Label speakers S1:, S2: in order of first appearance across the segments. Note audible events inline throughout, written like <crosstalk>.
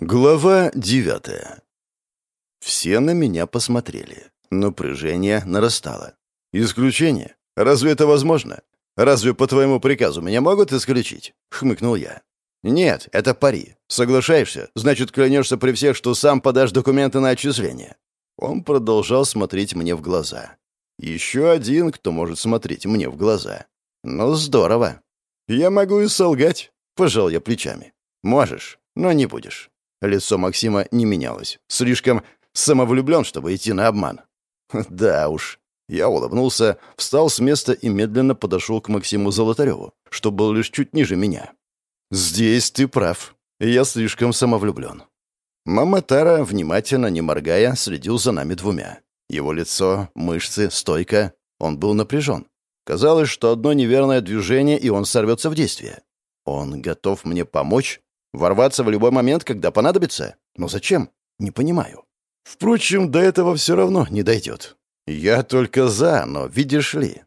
S1: Глава девятая. Все на меня посмотрели. Напряжение нарастало. «Исключение? Разве это возможно? Разве по твоему приказу меня могут исключить?» — хмыкнул я. «Нет, это пари. Соглашаешься? Значит, клянешься при всех, что сам подашь документы на отчисление». Он продолжал смотреть мне в глаза. Еще один, кто может смотреть мне в глаза. «Ну, здорово. Я могу и солгать», — пожал я плечами. «Можешь, но не будешь». Лицо Максима не менялось. Слишком самовлюблен, чтобы идти на обман. <laughs> Да уж. Я улыбнулся, встал с места и медленно подошел к Максиму Золотареву, что был лишь чуть ниже меня. «Здесь ты прав. Я слишком самовлюблен». Мама Тара, внимательно, не моргая, следил за нами двумя. Его лицо, мышцы, стойка. Он был напряжен. Казалось, что одно неверное движение, и он сорвется в действие. Он готов мне помочь, Ворваться в любой момент, когда понадобится? Но зачем? Не понимаю. Впрочем, до этого все равно не дойдет. Я только за, но видишь ли...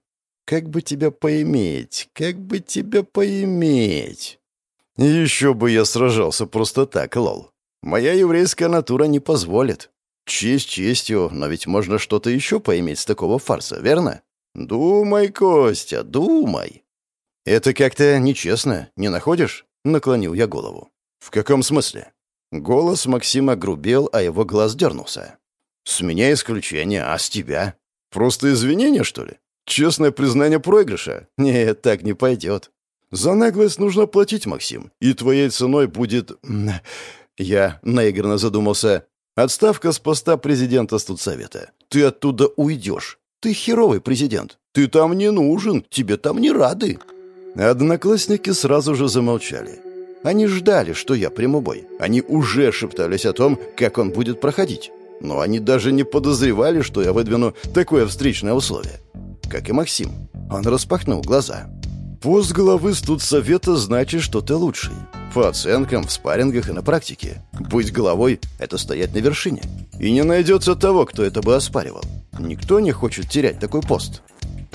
S1: Как бы тебя поиметь? Как бы тебя поиметь? Еще бы я сражался просто так, лол. Моя еврейская натура не позволит. Честь честью, но ведь можно что-то еще поиметь с такого фарса, верно? Думай, Костя, думай. Это как-то нечестно, не находишь? Наклонил я голову. «В каком смысле?» Голос Максима грубел, а его глаз дернулся. «С меня исключение, а с тебя? Просто извинения, что ли? Честное признание проигрыша? Нет, так не пойдет. За наглость нужно платить, Максим, и твоей ценой будет...» Я наигранно задумался. «Отставка с поста президента студсовета. Ты оттуда уйдешь. Ты херовый президент. Ты там не нужен, тебе там не рады». Одноклассники сразу же замолчали. Они ждали, что я приму бой. Они уже шептались о том, как он будет проходить. Но они даже не подозревали, что я выдвину такое встречное условие. Как и Максим. Он распахнул глаза. «Пост главы студсовета значит, что ты лучший. По оценкам, в спаррингах и на практике. Быть главой — это стоять на вершине. И не найдется того, кто это бы оспаривал. Никто не хочет терять такой пост.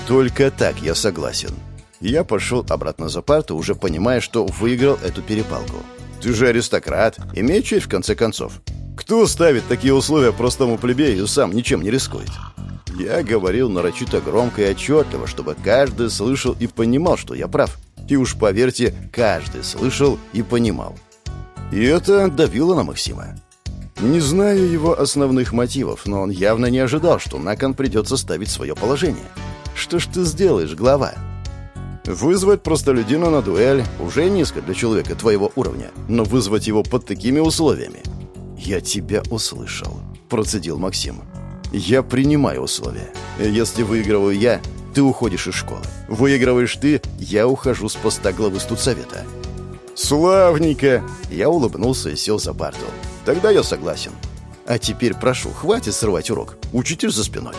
S1: Только так я согласен. Я пошел обратно за парту, уже понимая, что выиграл эту перепалку. «Ты же аристократ, имей честь в конце концов. Кто ставит такие условия простому плебею и сам ничем не рискует?» Я говорил нарочито громко и отчетливо, чтобы каждый слышал и понимал, что я прав. И уж поверьте, каждый слышал и понимал. И это давило на Максима. Не знаю его основных мотивов, но он явно не ожидал, что на кон придется ставить свое положение. «Что ж ты сделаешь, глава?» Вызвать простолюдина на дуэль уже низко для человека твоего уровня, но вызвать его под такими условиями... «Я тебя услышал», — процедил Максим. «Я принимаю условия. Если выигрываю я, ты уходишь из школы. Выигрываешь ты, я ухожу с поста главы студсовета». «Славненько!» Я улыбнулся и сел за парту. «Тогда я согласен. А теперь прошу, хватит срывать урок. Учитель за спиной».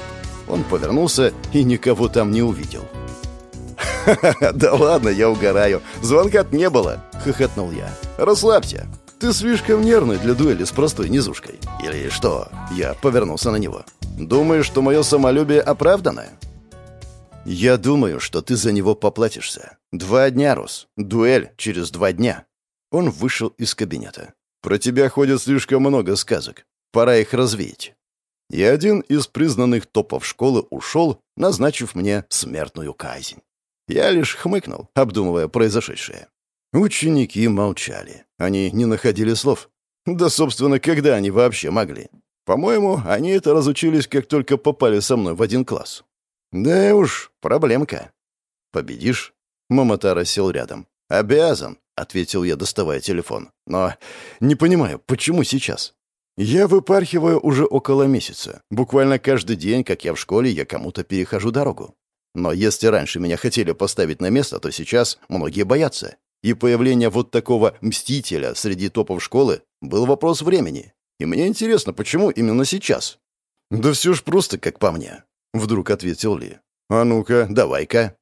S1: Он повернулся и никого там не увидел. <laughs> да ладно, я угораю. звонка не было», — хохотнул я. «Расслабься. Ты слишком нервный для дуэли с простой низушкой. Или что?» Я повернулся на него. «Думаешь, что мое самолюбие оправданное?» «Я думаю, что ты за него поплатишься. Два дня, Рос. Дуэль через два дня». Он вышел из кабинета. «Про тебя ходит слишком много сказок. Пора их развеять». И один из признанных топов школы ушел, назначив мне смертную казнь. Я лишь хмыкнул, обдумывая произошедшее. Ученики молчали. Они не находили слов. Да, собственно, когда они вообще могли? По-моему, они это разучились, как только попали со мной в один класс. Да уж, проблемка. Победишь? Мамотара сел рядом. Обязан, ответил я, доставая телефон. Но не понимаю, почему сейчас? Я выпархиваю уже около месяца. Буквально каждый день, как я в школе, я кому-то перехожу дорогу. Но если раньше меня хотели поставить на место, то сейчас многие боятся. И появление вот такого мстителя среди топов школы был вопрос времени. И мне интересно, почему именно сейчас? «Да все ж просто, как по мне», — вдруг ответил Ли. «А ну-ка, давай-ка».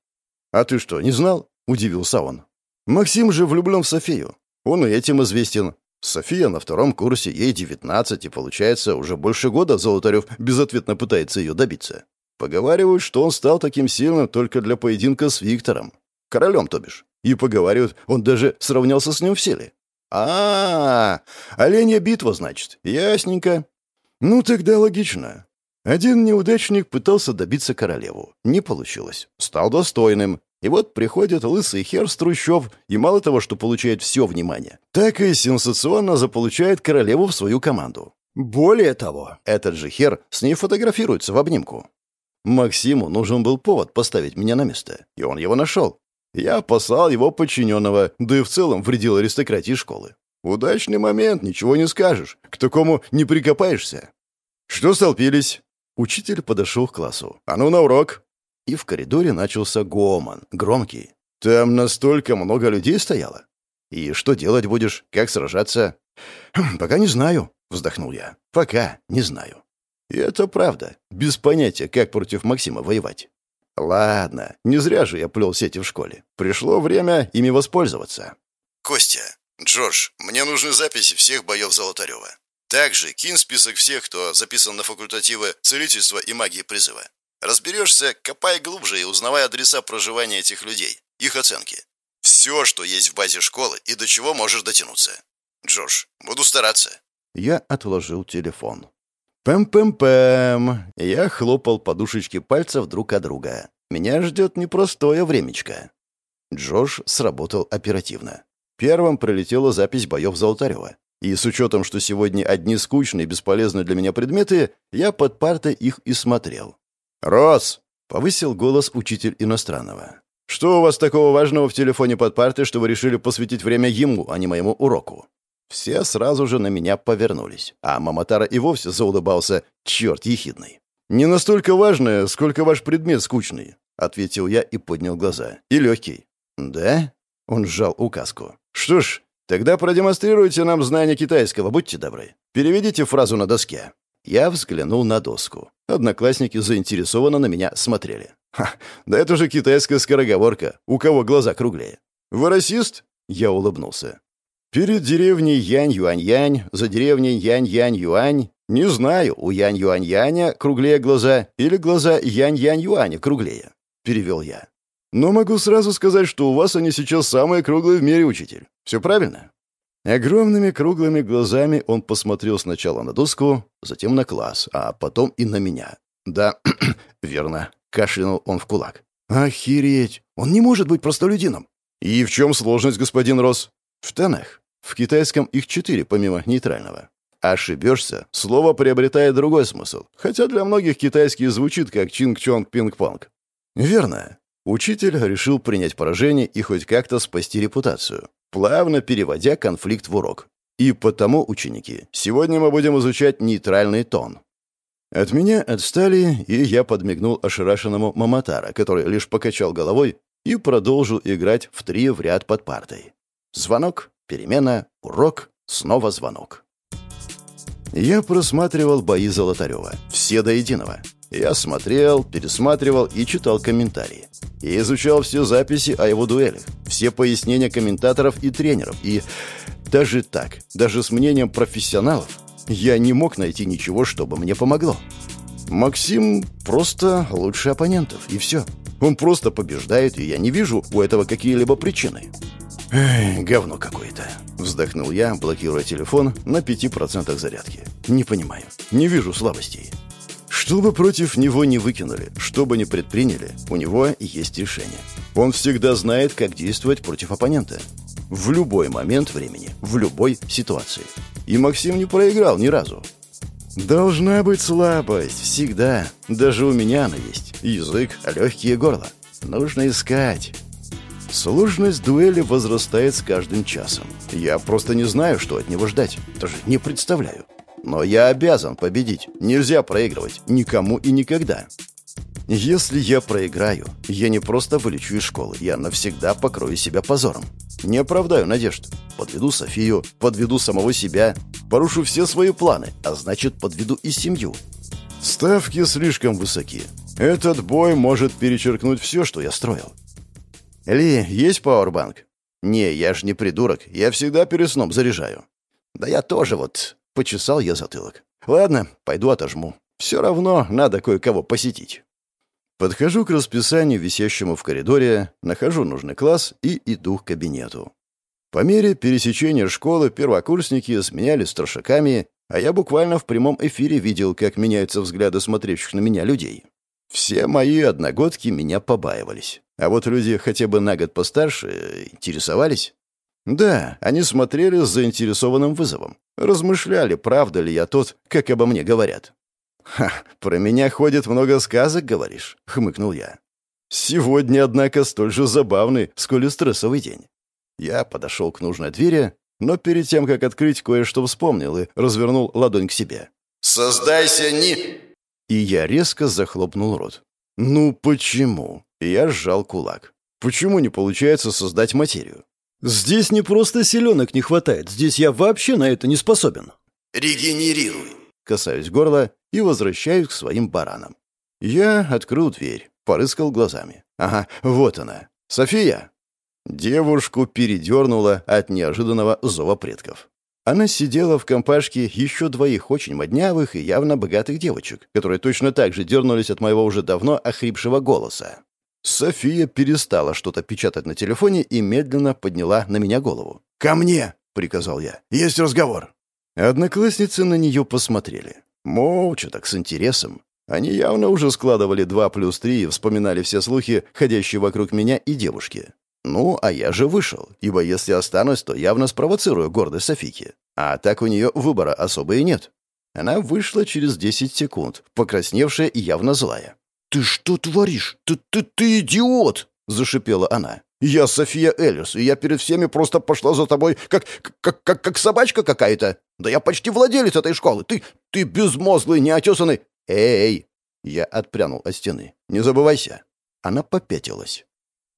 S1: «А ты что, не знал?» — удивился он. «Максим же влюблен в Софию. Он и этим известен. София на втором курсе, ей девятнадцать, и, получается, уже больше года Золотарев безответно пытается ее добиться. Поговаривают, что он стал таким сильным только для поединка с Виктором. Королем, то бишь. И поговаривают, он даже сравнялся с ним в силе. А, -а, -а оленя битва, значит. Ясненько. Ну, тогда логично. Один неудачник пытался добиться королеву. Не получилось. Стал достойным. И вот приходит лысый хер с трущоб, и мало того, что получает все внимание, так и сенсационно заполучает королеву в свою команду. Более того, этот же хер с ней фотографируется в обнимку. Максиму нужен был повод поставить меня на место, и он его нашел. Я послал его подчиненного, да и в целом вредил аристократии школы. Удачный момент, ничего не скажешь. К такому не прикопаешься. Что столпились? Учитель подошел к классу. «А ну на урок!» И в коридоре начался гомон, громкий. «Там настолько много людей стояло. И что делать будешь? Как сражаться?» «Хм, «Пока не знаю», — вздохнул я. «Пока не знаю». И это правда. Без понятия, как против Максима воевать. Ладно, не зря же я плел сети в школе. Пришло время ими воспользоваться.
S2: Костя, Джордж, мне нужны записи всех боев Золотарева. Также кинь список всех, кто записан на факультативы целительства и магии призыва. Разберешься, копай глубже и узнавай адреса проживания этих людей, их оценки. Все, что есть в базе школы и до чего можешь дотянуться. Джордж, буду стараться.
S1: Я отложил телефон. Пэм-пэм-пэм. Я хлопал подушечки пальцев друг от друга. Меня ждет непростое времечко. Джош сработал оперативно. Первым прилетела запись боев Золотарева. И с учетом, что сегодня одни скучные и бесполезные для меня предметы, я под партой их и смотрел. «Рос!» — повысил голос учитель иностранного. «Что у вас такого важного в телефоне под партой, что вы решили посвятить время ему, а не моему уроку?» Все сразу же на меня повернулись, а Маматара и вовсе заулыбался, черт ехидный. «Не настолько важное, сколько ваш предмет скучный», — ответил я и поднял глаза. «И легкий». «Да?» — он сжал указку. «Что ж, тогда продемонстрируйте нам знание китайского, будьте добры. Переведите фразу на доске». Я взглянул на доску. Одноклассники заинтересованно на меня смотрели. «Ха, да это же китайская скороговорка. У кого глаза круглее?» «Вы расист?» Я улыбнулся. Перед деревней Янь-Юань-Янь, за деревней Янь-Янь-Юань. Не знаю, у Янь-Юань-Яня круглее глаза или глаза Янь-Янь-Юаня круглее. Перевел я. Но могу сразу сказать, что у вас они сейчас самые круглые в мире, учитель. Все правильно? Огромными круглыми глазами он посмотрел сначала на доску, затем на класс, а потом и на меня. Да, <clears throat> верно, кашлянул он в кулак. Охереть! Он не может быть простолюдином. И в чем сложность, господин Рос? В тонах. В китайском их четыре, помимо нейтрального. Ошибешься, слово приобретает другой смысл, хотя для многих китайский звучит как чинг-чонг-пинг-понг. Верно. Учитель решил принять поражение и хоть как-то спасти репутацию, плавно переводя конфликт в урок. И потому, ученики, сегодня мы будем изучать нейтральный тон. От меня отстали, и я подмигнул ошарашенному Маматара, который лишь покачал головой и продолжил играть в три в ряд под партой. Звонок, перемена, урок, снова звонок. Я просматривал бои Золотарева, все до единого. Я смотрел, пересматривал и читал комментарии. И изучал все записи о его дуэлях, все пояснения комментаторов и тренеров. И даже так, даже с мнением профессионалов, я не мог найти ничего, чтобы мне помогло. Максим просто лучше оппонентов, и все. Он просто побеждает, и я не вижу у этого какие-либо причины. Эх, говно какое-то. Вздохнул я, блокируя телефон на 5% зарядки. Не понимаю. Не вижу слабостей. Что бы против него не выкинули, что бы ни предприняли, у него есть решение. Он всегда знает, как действовать против оппонента. В любой момент времени, в любой ситуации. И Максим не проиграл ни разу. Должна быть слабость, всегда. Даже у меня она есть. Язык, легкие горло. Нужно искать. Сложность дуэли возрастает с каждым часом. Я просто не знаю, что от него ждать. Даже не представляю. Но я обязан победить. Нельзя проигрывать. Никому и никогда. Если я проиграю, я не просто вылечу из школы, я навсегда покрою себя позором. Не оправдаю надежд. Подведу Софию, подведу самого себя, порушу все свои планы, а значит, подведу и семью. Ставки слишком высоки. Этот бой может перечеркнуть все, что я строил. «Ли, есть пауэрбанк?» «Не, я ж не придурок. Я всегда перед сном заряжаю». «Да я тоже вот...» — почесал я затылок. «Ладно, пойду отожму. Все равно надо кое-кого посетить». Подхожу к расписанию, висящему в коридоре, нахожу нужный класс и иду к кабинету. По мере пересечения школы первокурсники сменялись старшаками, а я буквально в прямом эфире видел, как меняются взгляды смотрящих на меня людей. Все мои одногодки меня побаивались. А вот люди хотя бы на год постарше интересовались. Да, они смотрели с заинтересованным вызовом. Размышляли, правда ли я тот, как обо мне говорят. «Ха, про меня ходит много сказок, говоришь?» — хмыкнул я. «Сегодня, однако, столь же забавный, сколь и стрессовый день. Я подошел к нужной двери, но перед тем, как открыть, кое-что вспомнил и развернул ладонь к себе.
S2: «Создайся ни...»
S1: И я резко захлопнул рот. «Ну почему?» Я сжал кулак. «Почему не получается создать материю?» «Здесь не просто селенок не хватает, здесь я вообще на это не способен».
S2: «Регенерируй!»
S1: Касаюсь горла и возвращаюсь к своим баранам. Я открыл дверь, порыскал глазами. «Ага, вот она. София!» Девушку передернуло от неожиданного зова предков. Она сидела в компашке еще двоих очень моднявых и явно богатых девочек, которые точно так же дернулись от моего уже давно охрипшего голоса. София перестала что-то печатать на телефоне и медленно подняла на меня голову.
S2: «Ко мне!» — приказал я. «Есть разговор!»
S1: Одноклассницы на нее посмотрели. Молча, так с интересом. Они явно уже складывали два плюс три и вспоминали все слухи, ходящие вокруг меня и девушки. Ну, а я же вышел, ибо если останусь, то явно спровоцирую гордость Софики. А так у нее выбора особо и нет. Она вышла через 10 секунд, покрасневшая и явно злая. «Ты что творишь? Ты, ты, ты идиот!» — зашипела она. «Я София Эллис, и я перед всеми просто пошла за тобой, как, как, как, как собачка какая-то. Да я почти владелец этой школы. Ты, ты безмозглый, неотесанный... Эй!» Я отпрянул от стены. «Не забывайся». Она попятилась.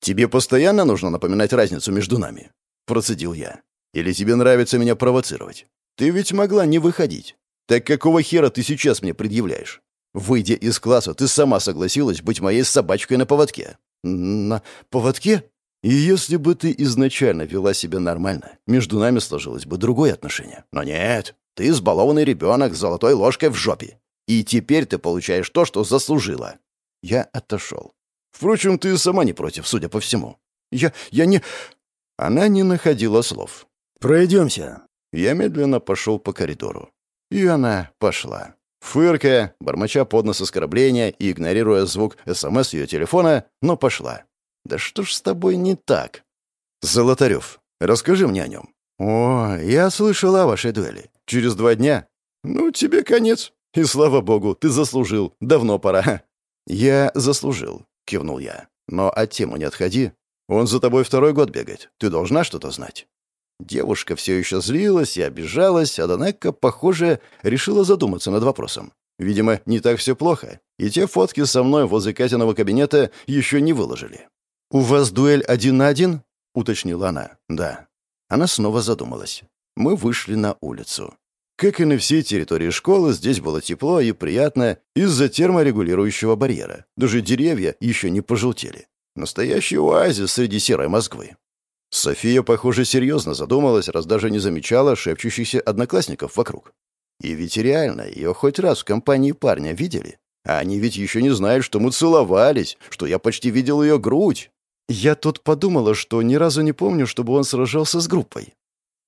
S1: «Тебе постоянно нужно напоминать разницу между нами?» Процедил я. «Или тебе нравится меня провоцировать? Ты ведь могла не выходить. Так какого хера ты сейчас мне предъявляешь? Выйдя из класса, ты сама согласилась быть моей собачкой на поводке». «На поводке?» «И если бы ты изначально вела себя нормально, между нами сложилось бы другое отношение. Но нет, ты избалованный ребенок с золотой ложкой в жопе. И теперь ты получаешь то, что заслужила». Я отошел. Впрочем, ты сама не против, судя по всему. Я... я не...» Она не находила слов. «Пройдемся». Я медленно пошел по коридору. И она пошла. Фыркая, бормоча под нос оскорбления и игнорируя звук СМС ее телефона, но пошла. «Да что ж с тобой не так?» «Золотарев, расскажи мне о нем». «О, я слышал о вашей дуэли. Через два дня?» «Ну, тебе конец. И слава богу, ты заслужил. Давно пора». «Я заслужил кивнул я. «Но от тему не отходи. Он за тобой второй год бегает. Ты должна что-то знать». Девушка все еще злилась и обижалась, а Данекка, похоже, решила задуматься над вопросом. Видимо, не так все плохо, и те фотки со мной возле Катиного кабинета еще не выложили. «У вас дуэль один на один?» — уточнила она. «Да». Она снова задумалась. Мы вышли на улицу. Как и на всей территории школы, здесь было тепло и приятно из-за терморегулирующего барьера. Даже деревья еще не пожелтели. Настоящий оазис среди серой Москвы. София, похоже, серьезно задумалась, раз даже не замечала шепчущихся одноклассников вокруг. И ведь реально, ее хоть раз в компании парня видели. А они ведь еще не знают, что мы целовались, что я почти видел ее грудь. Я тут подумала, что ни разу не помню, чтобы он сражался с группой.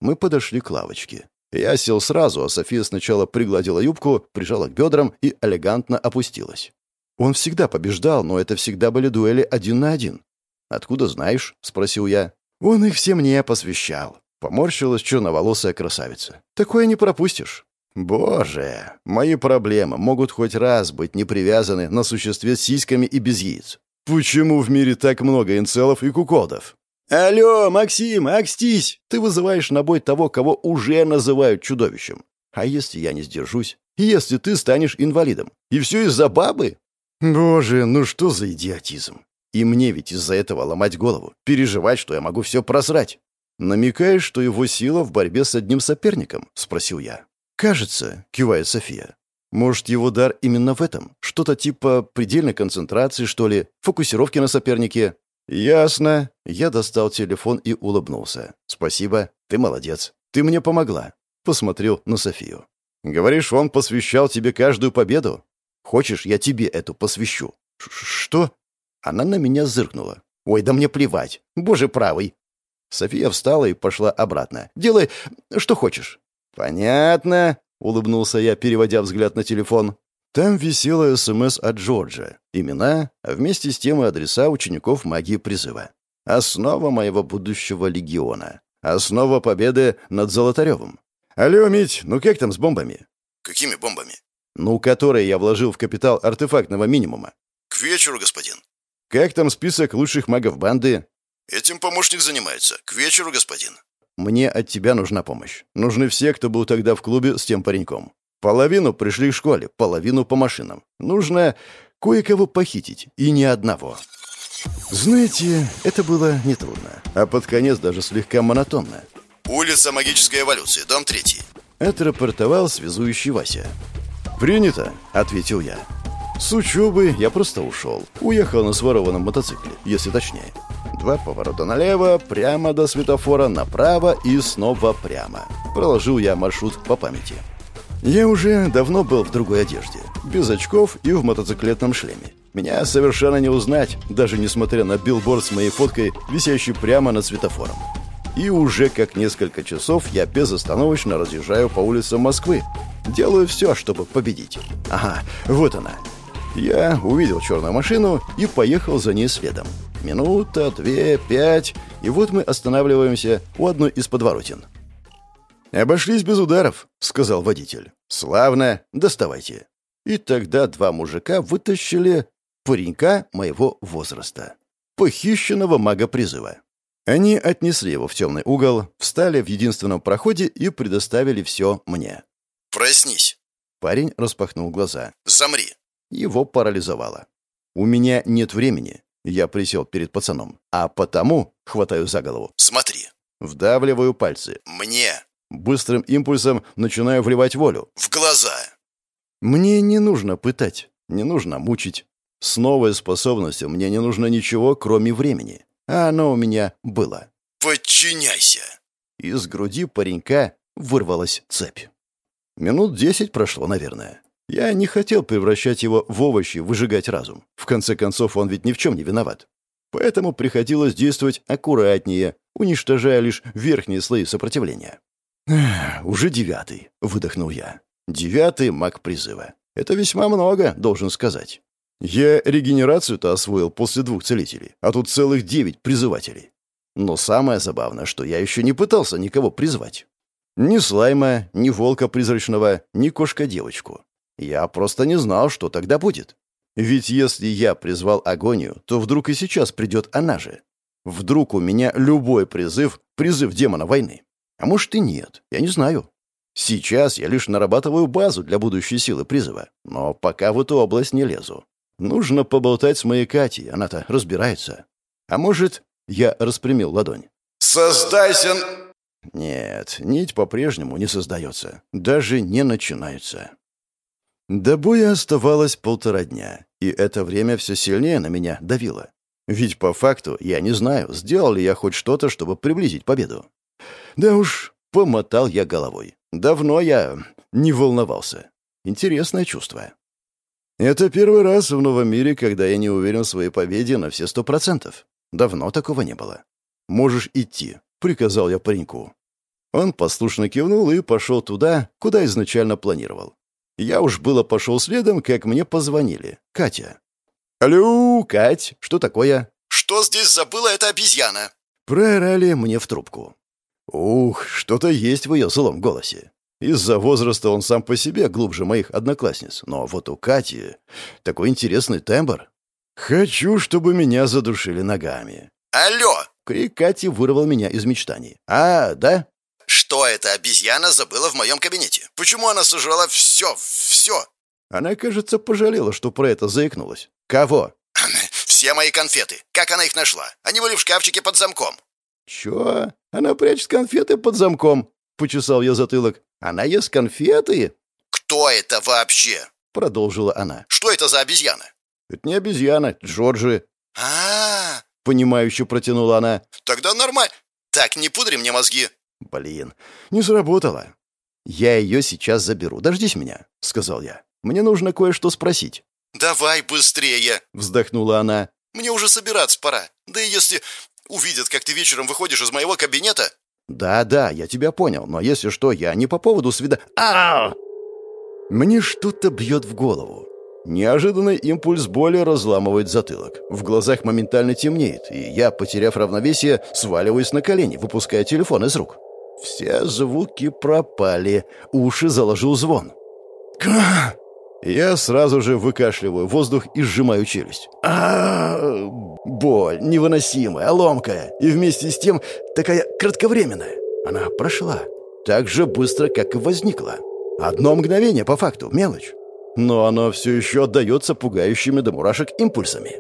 S1: Мы подошли к лавочке. Я сел сразу, а София сначала пригладила юбку, прижала к бедрам и элегантно опустилась. Он всегда побеждал, но это всегда были дуэли один на один. «Откуда знаешь?» — спросил я. «Он их все мне посвящал», — поморщилась черноволосая красавица. «Такое не пропустишь». «Боже, мои проблемы могут хоть раз быть не привязаны на существе с сиськами и без яиц. Почему в мире так много инцелов и куколдов?» «Алло, Максим, акстись! Ты вызываешь на бой того, кого уже называют чудовищем. А если я не сдержусь? Если ты станешь инвалидом? И все из-за бабы?» «Боже, ну что за идиотизм? И мне ведь из-за этого ломать голову, переживать, что я могу все просрать. «Намекаешь, что его сила в борьбе с одним соперником?» — спросил я. «Кажется», — кивает София. «Может, его дар именно в этом? Что-то типа предельной концентрации, что ли? Фокусировки на сопернике? «Ясно». Я достал телефон и улыбнулся. «Спасибо. Ты молодец. Ты мне помогла». Посмотрел на Софию. «Говоришь, он посвящал тебе каждую победу? Хочешь, я тебе эту посвящу?» Ш «Что?» Она на меня зыркнула. «Ой, да мне плевать. Боже правый». София встала и пошла обратно. «Делай, что хочешь». «Понятно», — улыбнулся я, переводя взгляд на телефон. Там висела СМС от Джорджа. Имена, а вместе с тем и адреса учеников магии призыва. Основа моего будущего легиона. Основа победы над Золотаревым. «Алло, Мить, ну как там с бомбами?»
S2: «Какими бомбами?»
S1: «Ну, которые я вложил в капитал артефактного минимума».
S2: «К вечеру, господин».
S1: «Как там список лучших магов банды?»
S2: «Этим помощник занимается. К вечеру, господин».
S1: «Мне от тебя нужна помощь. Нужны все, кто был тогда в клубе с тем пареньком. Половину пришли к школе, половину по машинам. Нужно кое-кого похитить, и ни одного». Знаете, это было нетрудно, а под конец даже слегка монотонно.
S2: «Улица магической эволюции, дом третий», —
S1: отрапортовал связующий Вася. «Принято», — ответил я. С учебы я просто ушел. Уехал на сворованном мотоцикле, если точнее. Два поворота налево, прямо до светофора, направо и снова прямо. Проложил я маршрут по памяти. Я уже давно был в другой одежде, без очков и в мотоциклетном шлеме. Меня совершенно не узнать, даже несмотря на билборд с моей фоткой, висящий прямо над светофором. И уже как несколько часов я безостановочно разъезжаю по улицам Москвы. Делаю все, чтобы победить. Ага, вот она. Я увидел черную машину и поехал за ней следом. Минута, две, пять, и вот мы останавливаемся у одной из подворотен. «Обошлись без ударов», — сказал водитель. «Славно, доставайте». И тогда два мужика вытащили паренька моего возраста, похищенного мага призыва. Они отнесли его в темный угол, встали в единственном проходе и предоставили все мне.
S2: «Проснись!»
S1: Парень распахнул глаза.
S2: «Замри!»
S1: Его парализовало. «У меня нет времени», — я присел перед пацаном. «А потому...» — хватаю за голову.
S2: «Смотри!»
S1: Вдавливаю пальцы.
S2: «Мне!»
S1: Быстрым импульсом начинаю вливать волю.
S2: «В глаза!»
S1: Мне не нужно пытать, не нужно мучить. С новой способностью мне не нужно ничего, кроме времени. А оно у меня было.
S2: «Подчиняйся!»
S1: Из груди паренька вырвалась цепь. Минут десять прошло, наверное. Я не хотел превращать его в овощи, выжигать разум. В конце концов, он ведь ни в чем не виноват. Поэтому приходилось действовать аккуратнее, уничтожая лишь верхние слои сопротивления. «Уже девятый», — выдохнул я. «Девятый маг призыва. Это весьма много, должен сказать. Я регенерацию-то освоил после двух целителей, а тут целых девять призывателей. Но самое забавное, что я еще не пытался никого призвать. Ни слайма, ни волка призрачного, ни кошка-девочку. Я просто не знал, что тогда будет. Ведь если я призвал агонию, то вдруг и сейчас придет она же. Вдруг у меня любой призыв — призыв демона войны. А может и нет, я не знаю. Сейчас я лишь нарабатываю базу для будущей силы призыва, но пока в эту область не лезу. Нужно поболтать с моей Катей, она-то разбирается. А может, я распрямил ладонь.
S2: «Создайся...»
S1: Нет, нить по-прежнему не создается. Даже не начинается. До боя оставалось полтора дня, и это время все сильнее на меня давило. Ведь по факту я не знаю, сделал ли я хоть что-то, чтобы приблизить победу. Да уж, помотал я головой. Давно я не волновался. Интересное чувство. Это первый раз в новом мире, когда я не уверен в своей победе на все сто процентов. Давно такого не было. «Можешь идти», — приказал я пареньку. Он послушно кивнул и пошел туда, куда изначально планировал. Я уж было пошел следом, как мне позвонили. Катя. «Алло, Кать, что такое?»
S2: «Что здесь забыла эта обезьяна?»
S1: Проорали мне в трубку. Ух, что-то есть в ее злом голосе. Из-за возраста он сам по себе глубже моих одноклассниц. Но вот у Кати такой интересный тембр. «Хочу, чтобы меня задушили ногами».
S2: «Алло!»
S1: Крик Кати вырвал меня из мечтаний. «А, да?»
S2: «Что эта обезьяна забыла в моем кабинете? Почему она сожрала все, все?»
S1: Она, кажется, пожалела, что про это заикнулась. «Кого?»
S2: «Все мои конфеты. Как она их нашла? Они были в шкафчике под замком».
S1: «Чё? Она прячет конфеты под замком?» — почесал я затылок. Она ест конфеты?»
S2: «Кто это вообще?»
S1: — продолжила она.
S2: «Что это за обезьяна?»
S1: «Это не обезьяна, Джорджи».
S2: «А-а-а!»
S1: — понимающе протянула она.
S2: «Тогда нормально. Так, не пудри мне мозги».
S1: «Блин, не сработало». «Я ее сейчас заберу. Дождись меня», — сказал я. «Мне нужно кое-что спросить».
S2: «Давай быстрее!»
S1: — вздохнула она.
S2: «Мне уже собираться пора. Да и если Увидят, как ты вечером выходишь из моего кабинета.
S1: Да-да, я тебя понял, но если что, я не по поводу свида... а Мне что-то бьет в голову. Неожиданный импульс боли разламывает затылок. В глазах моментально темнеет, и я, потеряв равновесие, сваливаюсь на колени, выпуская телефон из рук. Все звуки пропали, уши заложил звон. Ка! Я сразу же выкашливаю воздух и сжимаю челюсть. а Боль невыносимая, ломкая, и вместе с тем такая кратковременная. Она прошла так же быстро, как и возникла. Одно мгновение, по факту, мелочь. Но оно все еще отдается пугающими до мурашек импульсами.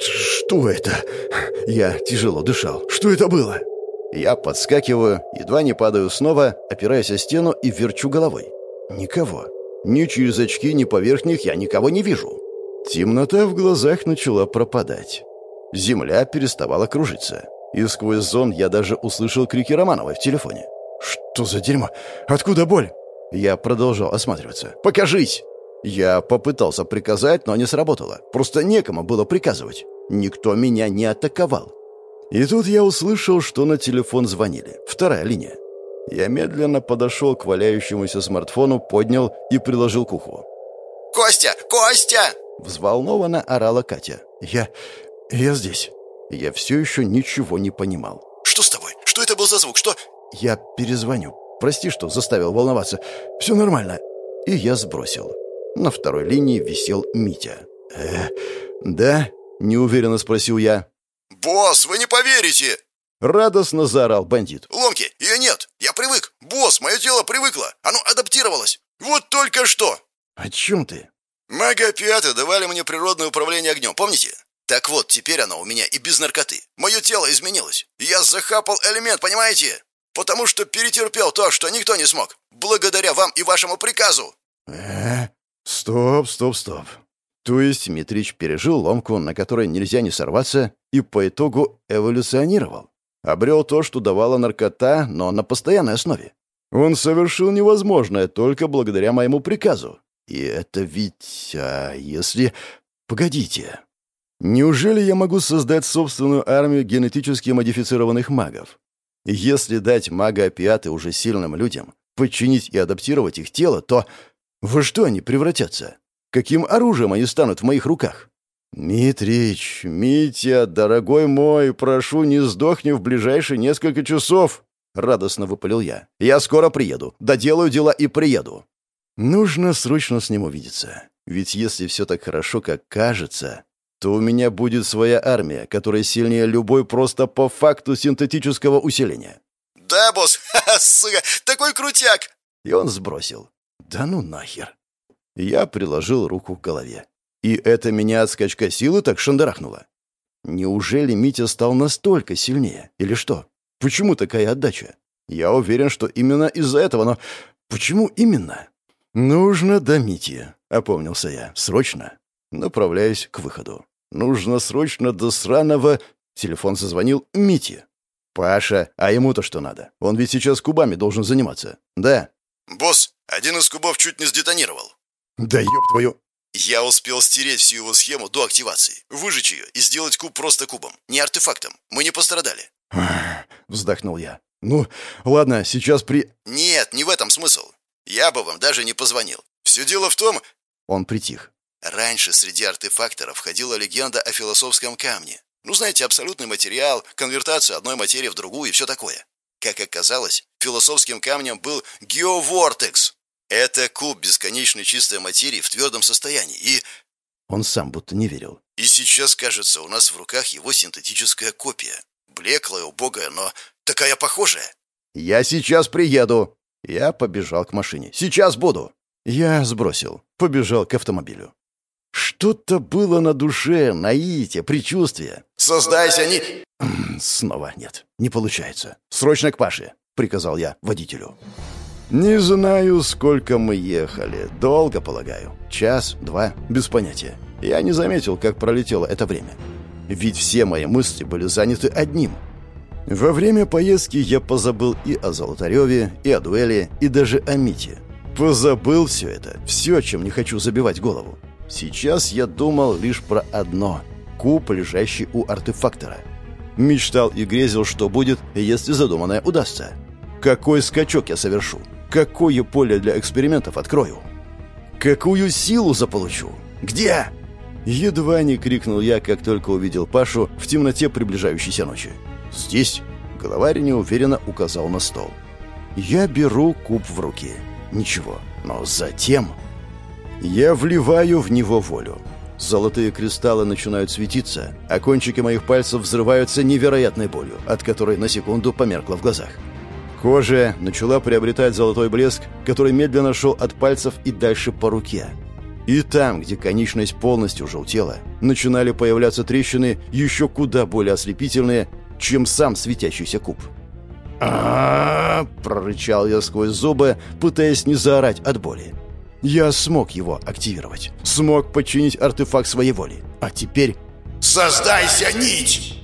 S1: «Что это?» Я тяжело дышал. «Что это было?» Я подскакиваю, едва не падаю снова, опираясь о стену и верчу головой. Никого. Ни через очки, ни поверх них я никого не вижу. Темнота в глазах начала пропадать. Земля переставала кружиться. И сквозь зон я даже услышал крики Романовой в телефоне. «Что за дерьмо? Откуда боль?» Я продолжал осматриваться. «Покажись!» Я попытался приказать, но не сработало. Просто некому было приказывать. Никто меня не атаковал. И тут я услышал, что на телефон звонили. Вторая линия. Я медленно подошел к валяющемуся смартфону, поднял и приложил к уху.
S2: «Костя! Костя!»
S1: Взволнованно орала Катя. «Я... я здесь». Я все еще ничего не понимал.
S2: «Что с тобой? Что это был за звук? Что...»
S1: «Я перезвоню. Прости, что заставил волноваться. Все нормально». И я сбросил. На второй линии висел Митя. «Э, да?» — неуверенно спросил я.
S2: «Босс, вы не поверите!»
S1: Радостно заорал бандит.
S2: «Ломки, ее нет! Я привык! Босс, мое тело привыкло! Оно адаптировалось! Вот только что!»
S1: «О чем ты?»
S2: «Мага-пиаты давали мне природное управление огнем, помните? Так вот, теперь оно у меня и без наркоты. Мое тело изменилось. Я захапал элемент, понимаете? Потому что перетерпел то, что никто не смог. Благодаря вам и вашему приказу!»
S1: «Э, стоп, стоп, стоп. То есть Митрич пережил ломку, на которой нельзя не сорваться, и по итогу эволюционировал. Обрел то, что давала наркота, но на постоянной основе. Он совершил невозможное только благодаря моему приказу. И это ведь... А если... Погодите. Неужели я могу создать собственную армию генетически модифицированных магов? Если дать мага-опиаты уже сильным людям, подчинить и адаптировать их тело, то во что они превратятся? Каким оружием они станут в моих руках? «Митрич, Митя, дорогой мой, прошу, не сдохни в ближайшие несколько часов!» — радостно выпалил я. «Я скоро приеду, доделаю дела и приеду». Нужно срочно с ним увидеться. Ведь если все так хорошо, как кажется, то у меня будет своя армия, которая сильнее любой просто по факту синтетического усиления.
S2: «Да, босс, <laughs> ха-ха, сука, такой крутяк!»
S1: И он сбросил. «Да ну нахер!» Я приложил руку к голове. И это меня от скачка силы так шандарахнуло. Неужели Митя стал настолько сильнее? Или что? Почему такая отдача? Я уверен, что именно из-за этого, но почему именно? Нужно до Мити, опомнился я. Срочно. Направляюсь к выходу. Нужно срочно до сраного... Телефон зазвонил Мити. «Паша, а ему-то что надо? Он ведь сейчас кубами должен заниматься». «Да».
S2: «Босс, один из кубов чуть не сдетонировал».
S1: «Да ёб твою...»
S2: Я успел стереть всю его схему до активации, выжечь ее и сделать куб просто кубом, не артефактом. Мы не пострадали.
S1: Вздохнул я. Ну, ладно, сейчас при...
S2: Нет, не в этом смысл. Я бы вам даже не позвонил. Все дело в том...
S1: Он притих.
S2: Раньше среди артефакторов ходила легенда о философском камне. Ну, знаете, абсолютный материал, конвертация одной материи в другую и все такое. Как оказалось, философским камнем был геовортекс, это куб бесконечной чистой материи в твердом состоянии, и...
S1: Он сам будто не верил.
S2: И сейчас, кажется, у нас в руках его синтетическая копия. Блеклая, убогая, но такая похожая.
S1: «Я сейчас приеду!» Я побежал к машине. «Сейчас буду!» Я сбросил. Побежал к автомобилю. Что-то было на душе, наитие, предчувствие.
S2: «Создайся, не...»
S1: Снова нет. Не получается. «Срочно к Паше!» — приказал я водителю. «Не знаю, сколько мы ехали. Долго, полагаю. Час, два, без понятия. Я не заметил, как пролетело это время. Ведь все мои мысли были заняты одним. Во время поездки я позабыл и о Золотареве, и о дуэли, и даже о Мите. Позабыл все это, все, чем не хочу забивать голову. Сейчас я думал лишь про одно — куб, лежащий у артефактора. Мечтал и грезил, что будет, если задуманное удастся. Какой скачок я совершу? Какое поле для экспериментов открою? Какую силу заполучу? Где? Едва не крикнул я, как только увидел Пашу в темноте приближающейся ночи. «Здесь?» — главарь неуверенно указал на стол. Я беру куб в руки. Ничего. Но затем... Я вливаю в него волю. Золотые кристаллы начинают светиться, а кончики моих пальцев взрываются невероятной болью, от которой на секунду померкло в глазах. Кожа начала приобретать золотой блеск, который медленно шел от пальцев и дальше по руке. И там, где конечность полностью желтела, начинали появляться трещины еще куда более ослепительные, чем сам светящийся куб а прорычал я сквозь зубы, пытаясь не заорать от боли. Я смог его активировать. Смог подчинить артефакт своей воли. А теперь...
S2: «Создайся, нить!»